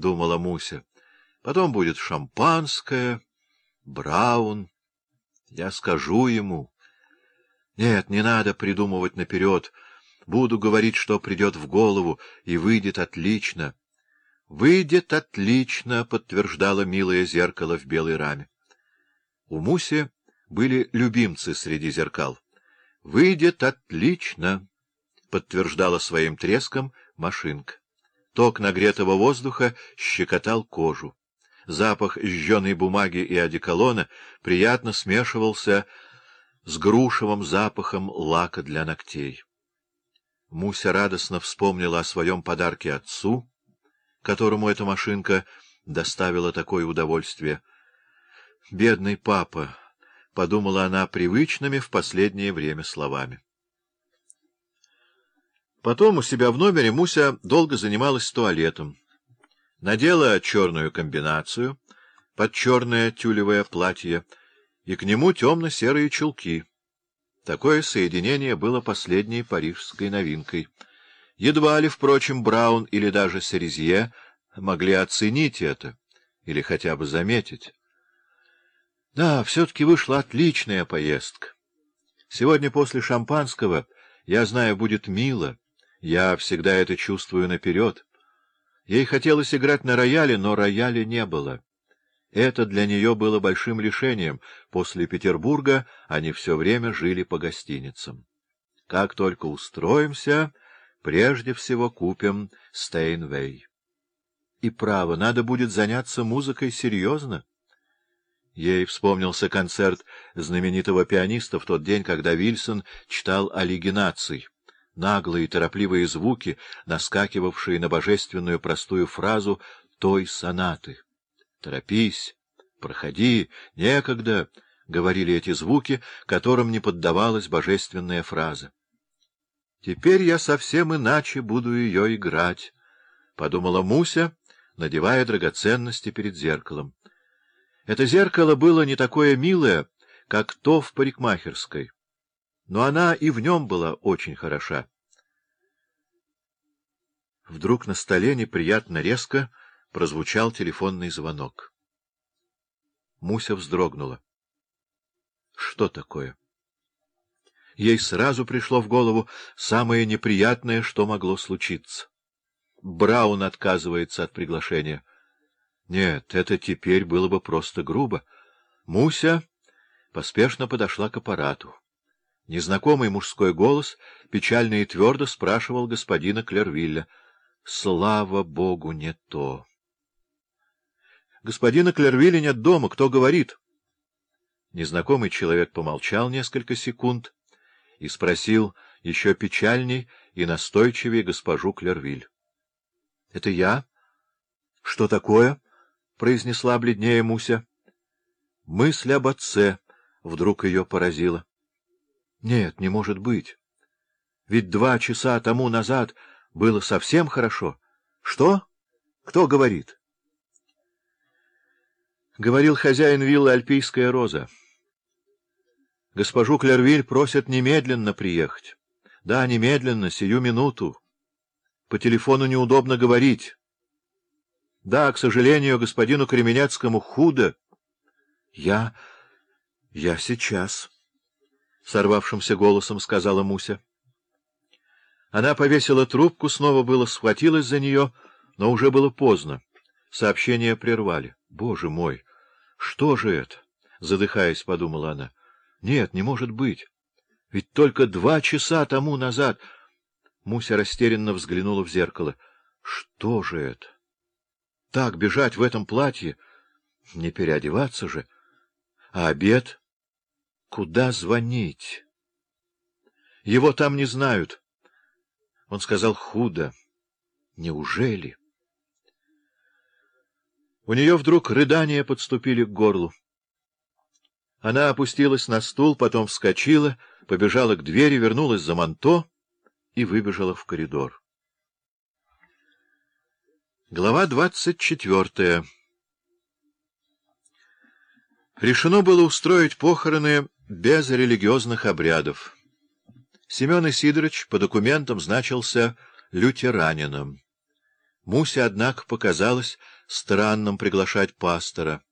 думала Муся. Потом будет шампанское, браун. Я скажу ему. Нет, не надо придумывать наперед. Буду говорить, что придет в голову, и выйдет отлично. Выйдет отлично, подтверждало милое зеркало в белой раме. У Муси были любимцы среди зеркал. Выйдет отлично, подтверждала своим треском машинка. Ток нагретого воздуха щекотал кожу. Запах жженой бумаги и одеколона приятно смешивался с грушевым запахом лака для ногтей. Муся радостно вспомнила о своем подарке отцу, которому эта машинка доставила такое удовольствие. «Бедный папа!» — подумала она привычными в последнее время словами. Потом у себя в номере Муся долго занималась туалетом. Надела черную комбинацию под черное тюлевое платье и к нему темно-серые чулки. Такое соединение было последней парижской новинкой. Едва ли, впрочем, Браун или даже Серезье могли оценить это или хотя бы заметить. Да, все-таки вышла отличная поездка. Сегодня после шампанского, я знаю, будет мило. Я всегда это чувствую наперед. Ей хотелось играть на рояле, но рояля не было. Это для нее было большим лишением. После Петербурга они все время жили по гостиницам. Как только устроимся, прежде всего купим Стейнвей. И право, надо будет заняться музыкой серьезно. Ей вспомнился концерт знаменитого пианиста в тот день, когда Вильсон читал «Аллигинаций» наглые торопливые звуки, наскакивавшие на божественную простую фразу той сонаты. «Торопись, проходи, некогда», — говорили эти звуки, которым не поддавалась божественная фраза. «Теперь я совсем иначе буду ее играть», — подумала Муся, надевая драгоценности перед зеркалом. Это зеркало было не такое милое, как то в парикмахерской но она и в нем была очень хороша. Вдруг на столе неприятно резко прозвучал телефонный звонок. Муся вздрогнула. Что такое? Ей сразу пришло в голову самое неприятное, что могло случиться. Браун отказывается от приглашения. Нет, это теперь было бы просто грубо. Муся поспешно подошла к аппарату. Незнакомый мужской голос печально и твердо спрашивал господина Клервилля. Слава богу, не то. Господина Клервилля нет дома, кто говорит? Незнакомый человек помолчал несколько секунд и спросил еще печальней и настойчивее госпожу Клервиль. — Это я? — Что такое? — произнесла бледнее Муся. Мысль об отце вдруг ее поразила. Нет, не может быть. Ведь два часа тому назад было совсем хорошо. Что? Кто говорит? Говорил хозяин виллы «Альпийская роза». Госпожу Клервиль просят немедленно приехать. Да, немедленно, сию минуту. По телефону неудобно говорить. Да, к сожалению, господину Кременецкому худо. Я... я сейчас... — сорвавшимся голосом сказала Муся. Она повесила трубку, снова было схватилась за нее, но уже было поздно. Сообщение прервали. «Боже мой! Что же это?» — задыхаясь, подумала она. «Нет, не может быть. Ведь только два часа тому назад...» Муся растерянно взглянула в зеркало. «Что же это? Так бежать в этом платье? Не переодеваться же. А обед...» Куда звонить? Его там не знают. Он сказал худо. Неужели? У нее вдруг рыдания подступили к горлу. Она опустилась на стул, потом вскочила, побежала к двери, вернулась за манто и выбежала в коридор. Глава двадцать четвертая Решено было устроить похороны без религиозных обрядов. Семен Исидорович по документам значился лютеранином. Мусе, однако, показалось странным приглашать пастора.